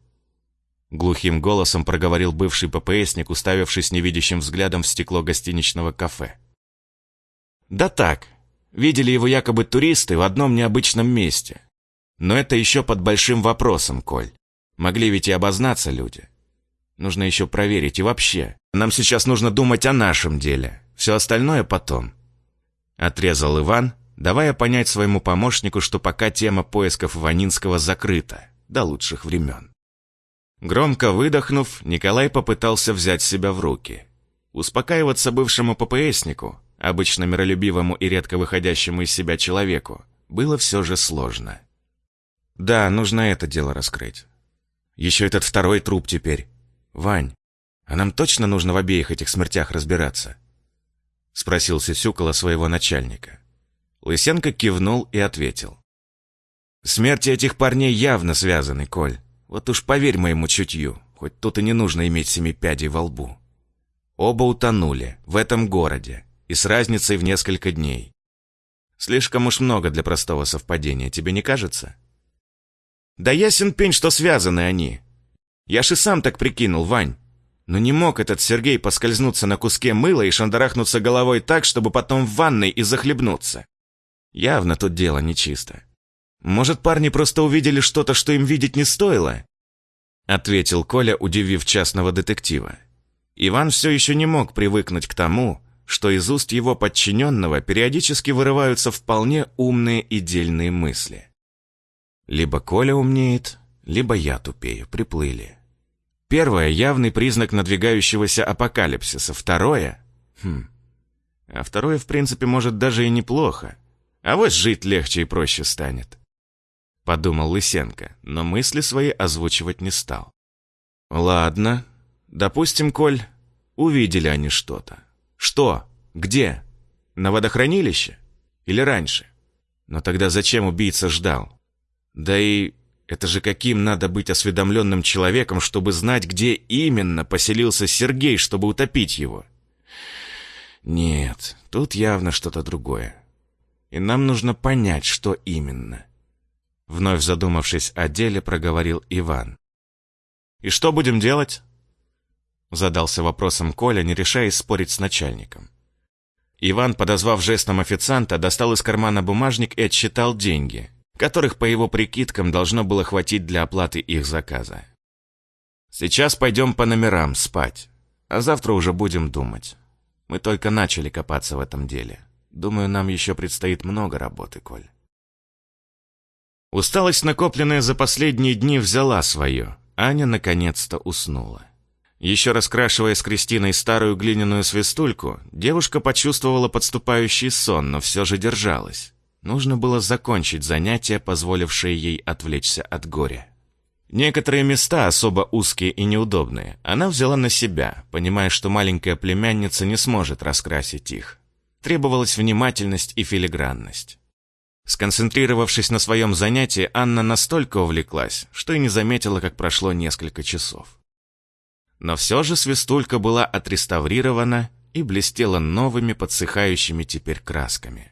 [SPEAKER 1] Глухим голосом проговорил бывший ППСник, уставившись невидящим взглядом в стекло гостиничного кафе. «Да так. Видели его якобы туристы в одном необычном месте. Но это еще под большим вопросом, Коль. Могли ведь и обознаться люди. Нужно еще проверить. И вообще, нам сейчас нужно думать о нашем деле. Все остальное потом. Отрезал Иван, давая понять своему помощнику, что пока тема поисков Иванинского закрыта, до лучших времен. Громко выдохнув, Николай попытался взять себя в руки. Успокаиваться бывшему ППСнику, обычно миролюбивому и редко выходящему из себя человеку, было все же сложно. Да, нужно это дело раскрыть. Еще этот второй труп теперь. Вань, а нам точно нужно в обеих этих смертях разбираться? Спросил Сюсюкала своего начальника. Лысенко кивнул и ответил. Смерти этих парней явно связаны, Коль. Вот уж поверь моему чутью, хоть тут и не нужно иметь семи пядей во лбу. Оба утонули, в этом городе, и с разницей в несколько дней. Слишком уж много для простого совпадения, тебе не кажется? Да ясен пень, что связаны они. Я ж и сам так прикинул, Вань. Но не мог этот Сергей поскользнуться на куске мыла и шандарахнуться головой так, чтобы потом в ванной и захлебнуться. Явно тут дело нечисто. Может, парни просто увидели что-то, что им видеть не стоило? Ответил Коля, удивив частного детектива. Иван все еще не мог привыкнуть к тому, что из уст его подчиненного периодически вырываются вполне умные и дельные мысли. Либо Коля умнеет, либо я тупею, приплыли. Первое — явный признак надвигающегося апокалипсиса. Второе — хм... А второе, в принципе, может даже и неплохо. А вот жить легче и проще станет. Подумал Лысенко, но мысли свои озвучивать не стал. Ладно, допустим, Коль, увидели они что-то. Что? Где? На водохранилище? Или раньше? Но тогда зачем убийца ждал? Да и это же каким надо быть осведомленным человеком, чтобы знать, где именно поселился Сергей, чтобы утопить его? Нет, тут явно что-то другое. И нам нужно понять, что именно. Вновь задумавшись о деле, проговорил Иван. «И что будем делать?» Задался вопросом Коля, не решаясь спорить с начальником. Иван, подозвав жестом официанта, достал из кармана бумажник и отсчитал деньги, которых, по его прикидкам, должно было хватить для оплаты их заказа. «Сейчас пойдем по номерам спать, а завтра уже будем думать. Мы только начали копаться в этом деле. Думаю, нам еще предстоит много работы, Коль». Усталость, накопленная за последние дни, взяла свое. Аня наконец-то уснула. Еще раскрашивая с Кристиной старую глиняную свистульку, девушка почувствовала подступающий сон, но все же держалась. Нужно было закончить занятие, позволившее ей отвлечься от горя. Некоторые места, особо узкие и неудобные, она взяла на себя, понимая, что маленькая племянница не сможет раскрасить их. Требовалась внимательность и филигранность. Сконцентрировавшись на своем занятии, Анна настолько увлеклась, что и не заметила, как прошло несколько часов. Но все же свистулька была отреставрирована и блестела новыми подсыхающими теперь красками.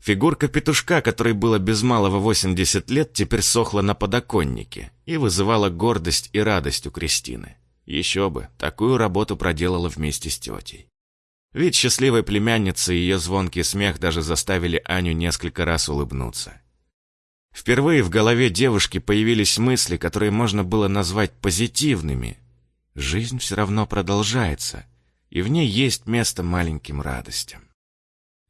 [SPEAKER 1] Фигурка петушка, которой было без малого 80 лет, теперь сохла на подоконнике и вызывала гордость и радость у Кристины. Еще бы, такую работу проделала вместе с тетей. Вид счастливой племянницы и ее звонкий смех даже заставили Аню несколько раз улыбнуться. Впервые в голове девушки появились мысли, которые можно было назвать позитивными. Жизнь все равно продолжается, и в ней есть место маленьким радостям.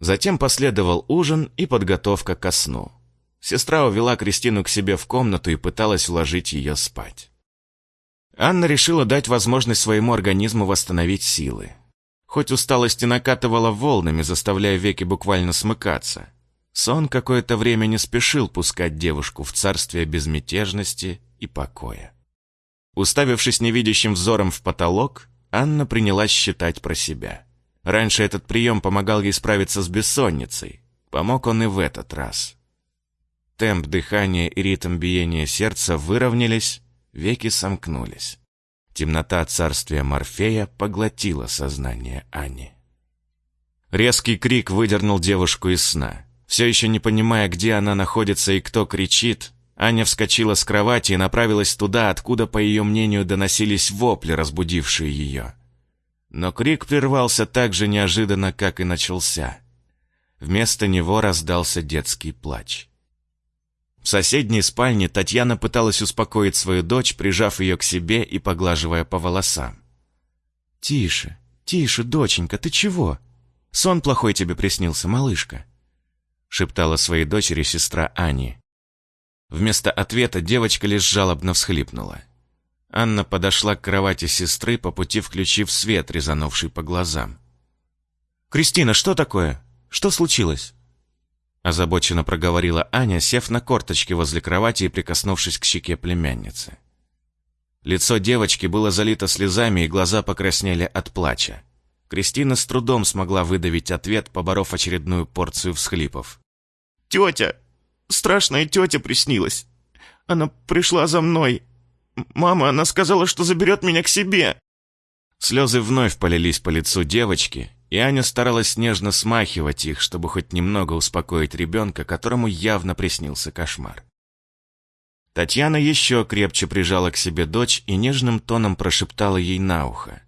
[SPEAKER 1] Затем последовал ужин и подготовка ко сну. Сестра увела Кристину к себе в комнату и пыталась уложить ее спать. Анна решила дать возможность своему организму восстановить силы. Хоть усталость и накатывала волнами, заставляя веки буквально смыкаться, сон какое-то время не спешил пускать девушку в царствие безмятежности и покоя. Уставившись невидящим взором в потолок, Анна принялась считать про себя. Раньше этот прием помогал ей справиться с бессонницей. Помог он и в этот раз. Темп дыхания и ритм биения сердца выровнялись, веки сомкнулись. Темнота царствия Морфея поглотила сознание Ани. Резкий крик выдернул девушку из сна. Все еще не понимая, где она находится и кто кричит, Аня вскочила с кровати и направилась туда, откуда, по ее мнению, доносились вопли, разбудившие ее. Но крик прервался так же неожиданно, как и начался. Вместо него раздался детский плач. В соседней спальне Татьяна пыталась успокоить свою дочь, прижав ее к себе и поглаживая по волосам. «Тише, тише, доченька, ты чего? Сон плохой тебе приснился, малышка», шептала своей дочери сестра Ани. Вместо ответа девочка лишь жалобно всхлипнула. Анна подошла к кровати сестры, по пути включив свет, резанувший по глазам. «Кристина, что такое? Что случилось?» Озабоченно проговорила Аня, сев на корточки возле кровати и прикоснувшись к щеке племянницы. Лицо девочки было залито слезами, и глаза покраснели от плача. Кристина с трудом смогла выдавить ответ, поборов очередную порцию всхлипов.
[SPEAKER 2] «Тетя! Страшная тетя приснилась. Она пришла за мной. Мама, она сказала, что заберет меня к себе».
[SPEAKER 1] Слезы вновь полились по лицу девочки, и Аня старалась нежно смахивать их, чтобы хоть немного успокоить ребенка, которому явно приснился кошмар. Татьяна еще крепче прижала к себе дочь и нежным тоном прошептала ей на ухо.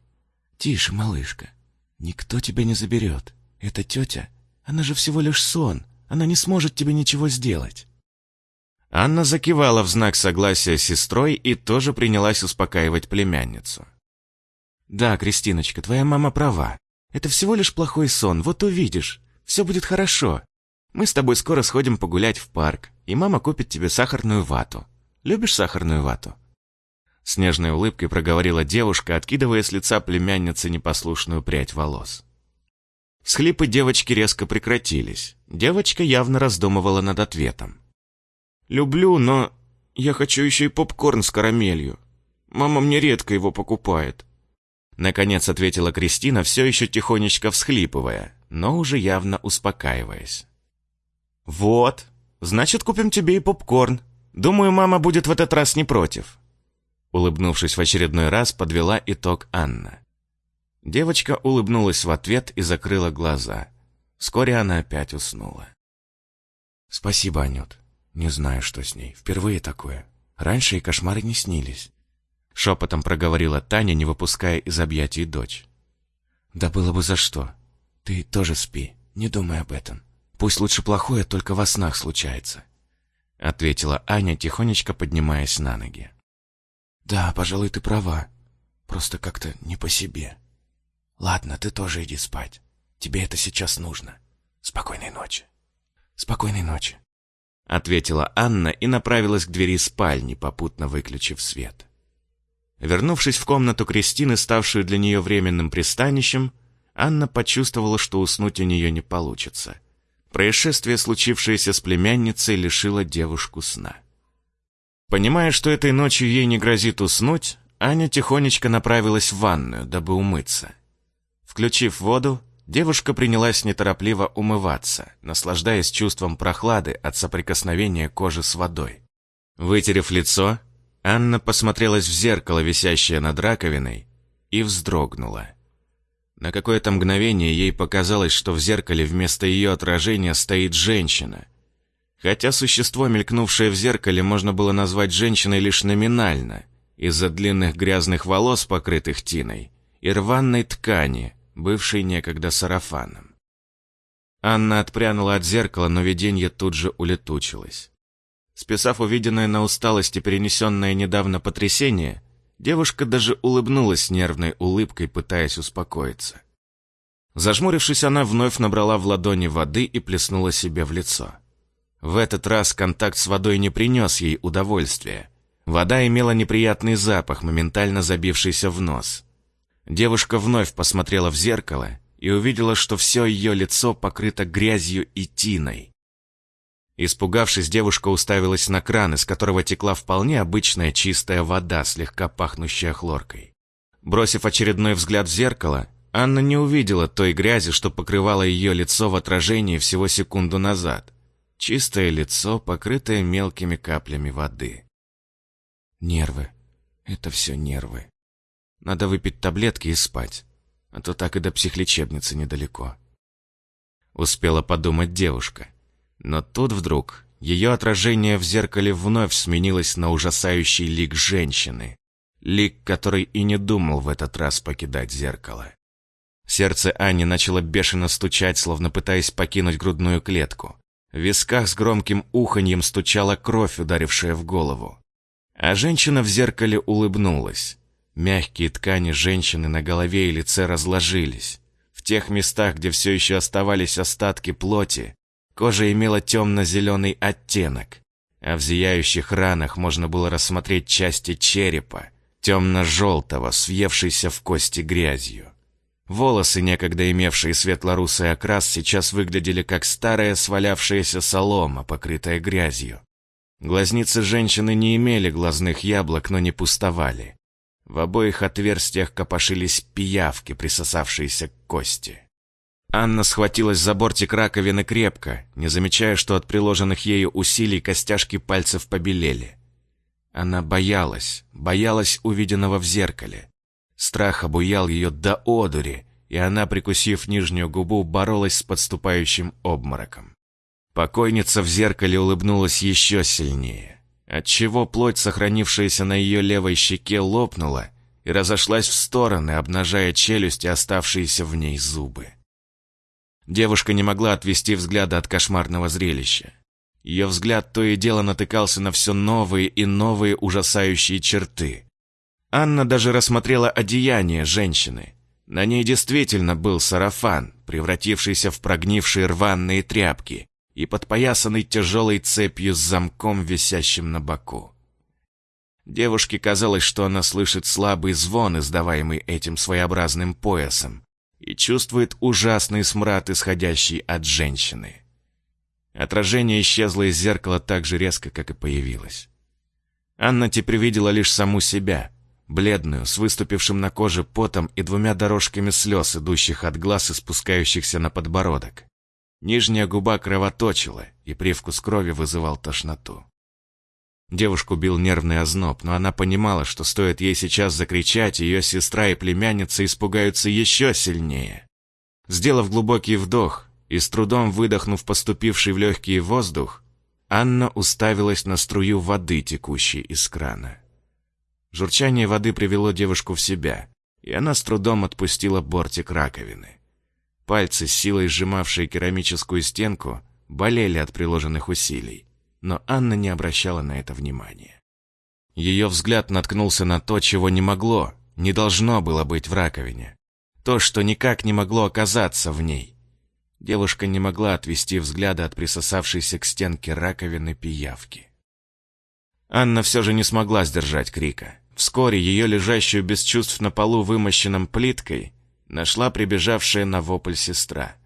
[SPEAKER 3] «Тише, малышка, никто тебя не заберет. Эта тетя, она же всего лишь сон. Она не сможет тебе ничего сделать».
[SPEAKER 1] Анна закивала в знак согласия с сестрой и тоже принялась успокаивать племянницу.
[SPEAKER 3] «Да, Кристиночка, твоя мама права. Это всего лишь плохой сон, вот увидишь. Все будет хорошо. Мы с тобой скоро сходим погулять в парк, и мама купит тебе сахарную вату. Любишь сахарную вату?»
[SPEAKER 1] С нежной улыбкой проговорила девушка, откидывая с лица племянницы непослушную прядь волос. Схлипы девочки резко прекратились. Девочка явно раздумывала над ответом.
[SPEAKER 2] «Люблю, но я хочу еще и попкорн с карамелью. Мама мне редко его покупает».
[SPEAKER 1] Наконец ответила Кристина, все еще тихонечко всхлипывая, но уже явно успокаиваясь. «Вот, значит, купим тебе и попкорн. Думаю, мама будет в этот раз не против». Улыбнувшись в очередной раз, подвела итог Анна. Девочка улыбнулась в ответ и закрыла глаза. Вскоре она опять уснула.
[SPEAKER 3] «Спасибо, Анют. Не знаю, что с ней. Впервые такое. Раньше и кошмары не снились».
[SPEAKER 1] Шепотом проговорила Таня, не выпуская из объятий дочь.
[SPEAKER 3] «Да было бы за что. Ты тоже спи. Не думай об этом. Пусть лучше плохое только во снах случается», —
[SPEAKER 1] ответила Аня, тихонечко поднимаясь на ноги.
[SPEAKER 3] «Да, пожалуй, ты права. Просто как-то не по себе». Ладно, ты тоже иди спать. Тебе это сейчас нужно. Спокойной ночи. Спокойной ночи.
[SPEAKER 1] Ответила Анна и направилась к двери спальни, попутно выключив свет. Вернувшись в комнату Кристины, ставшую для нее временным пристанищем, Анна почувствовала, что уснуть у нее не получится. Происшествие, случившееся с племянницей, лишило девушку сна. Понимая, что этой ночью ей не грозит уснуть, Аня тихонечко направилась в ванную, дабы умыться. Включив воду, девушка принялась неторопливо умываться, наслаждаясь чувством прохлады от соприкосновения кожи с водой. Вытерев лицо, Анна посмотрелась в зеркало, висящее над раковиной, и вздрогнула. На какое-то мгновение ей показалось, что в зеркале вместо ее отражения стоит женщина. Хотя существо, мелькнувшее в зеркале, можно было назвать женщиной лишь номинально, из-за длинных грязных волос, покрытых тиной, и рваной ткани, бывший некогда сарафаном. Анна отпрянула от зеркала, но видение тут же улетучилось. Списав увиденное на усталость и перенесенное недавно потрясение, девушка даже улыбнулась нервной улыбкой, пытаясь успокоиться. Зажмурившись, она вновь набрала в ладони воды и плеснула себе в лицо. В этот раз контакт с водой не принес ей удовольствия. Вода имела неприятный запах, моментально забившийся в нос. Девушка вновь посмотрела в зеркало и увидела, что все ее лицо покрыто грязью и тиной. Испугавшись, девушка уставилась на кран, из которого текла вполне обычная чистая вода, слегка пахнущая хлоркой. Бросив очередной взгляд в зеркало, Анна не увидела той грязи, что покрывало ее лицо в отражении всего секунду назад. Чистое лицо, покрытое мелкими каплями воды. Нервы. Это все нервы. Надо выпить таблетки и спать, а то так и до психлечебницы недалеко. Успела подумать девушка. Но тут вдруг ее отражение в зеркале вновь сменилось на ужасающий лик женщины. Лик, который и не думал в этот раз покидать зеркало. Сердце Ани начало бешено стучать, словно пытаясь покинуть грудную клетку. В висках с громким уханьем стучала кровь, ударившая в голову. А женщина в зеркале улыбнулась. Мягкие ткани женщины на голове и лице разложились. В тех местах, где все еще оставались остатки плоти, кожа имела темно-зеленый оттенок, а в зияющих ранах можно было рассмотреть части черепа, темно-желтого, съевшейся в кости грязью. Волосы, некогда имевшие светло-русый окрас, сейчас выглядели как старая свалявшаяся солома, покрытая грязью. Глазницы женщины не имели глазных яблок, но не пустовали. В обоих отверстиях копошились пиявки, присосавшиеся к кости. Анна схватилась за бортик раковины крепко, не замечая, что от приложенных ею усилий костяшки пальцев побелели. Она боялась, боялась увиденного в зеркале. Страх обуял ее до одури, и она, прикусив нижнюю губу, боролась с подступающим обмороком. Покойница в зеркале улыбнулась еще сильнее отчего плоть, сохранившаяся на ее левой щеке, лопнула и разошлась в стороны, обнажая челюсть и оставшиеся в ней зубы. Девушка не могла отвести взгляда от кошмарного зрелища. Ее взгляд то и дело натыкался на все новые и новые ужасающие черты. Анна даже рассмотрела одеяние женщины. На ней действительно был сарафан, превратившийся в прогнившие рваные тряпки, и подпоясанный тяжелой цепью с замком, висящим на боку. Девушке казалось, что она слышит слабый звон, издаваемый этим своеобразным поясом, и чувствует ужасный смрад, исходящий от женщины. Отражение исчезло из зеркала так же резко, как и появилось. Анна теперь видела лишь саму себя, бледную, с выступившим на коже потом и двумя дорожками слез, идущих от глаз и спускающихся на подбородок. Нижняя губа кровоточила, и привкус крови вызывал тошноту. Девушку бил нервный озноб, но она понимала, что стоит ей сейчас закричать, ее сестра и племянница испугаются еще сильнее. Сделав глубокий вдох и с трудом выдохнув поступивший в легкий воздух, Анна уставилась на струю воды, текущей из крана. Журчание воды привело девушку в себя, и она с трудом отпустила бортик раковины. Пальцы, силой сжимавшие керамическую стенку, болели от приложенных усилий, но Анна не обращала на это внимания. Ее взгляд наткнулся на то, чего не могло, не должно было быть в раковине. То, что никак не могло оказаться в ней. Девушка не могла отвести взгляда от присосавшейся к стенке раковины пиявки. Анна все же не смогла сдержать крика. Вскоре ее, лежащую без чувств на полу, вымощенном плиткой, нашла прибежавшая на вопль сестра.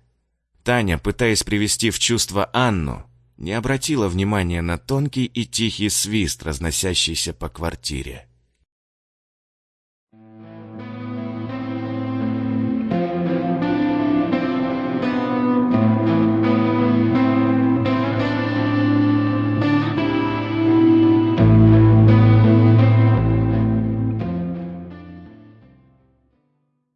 [SPEAKER 1] Таня, пытаясь привести в чувство Анну, не обратила внимания на тонкий и тихий свист, разносящийся по квартире.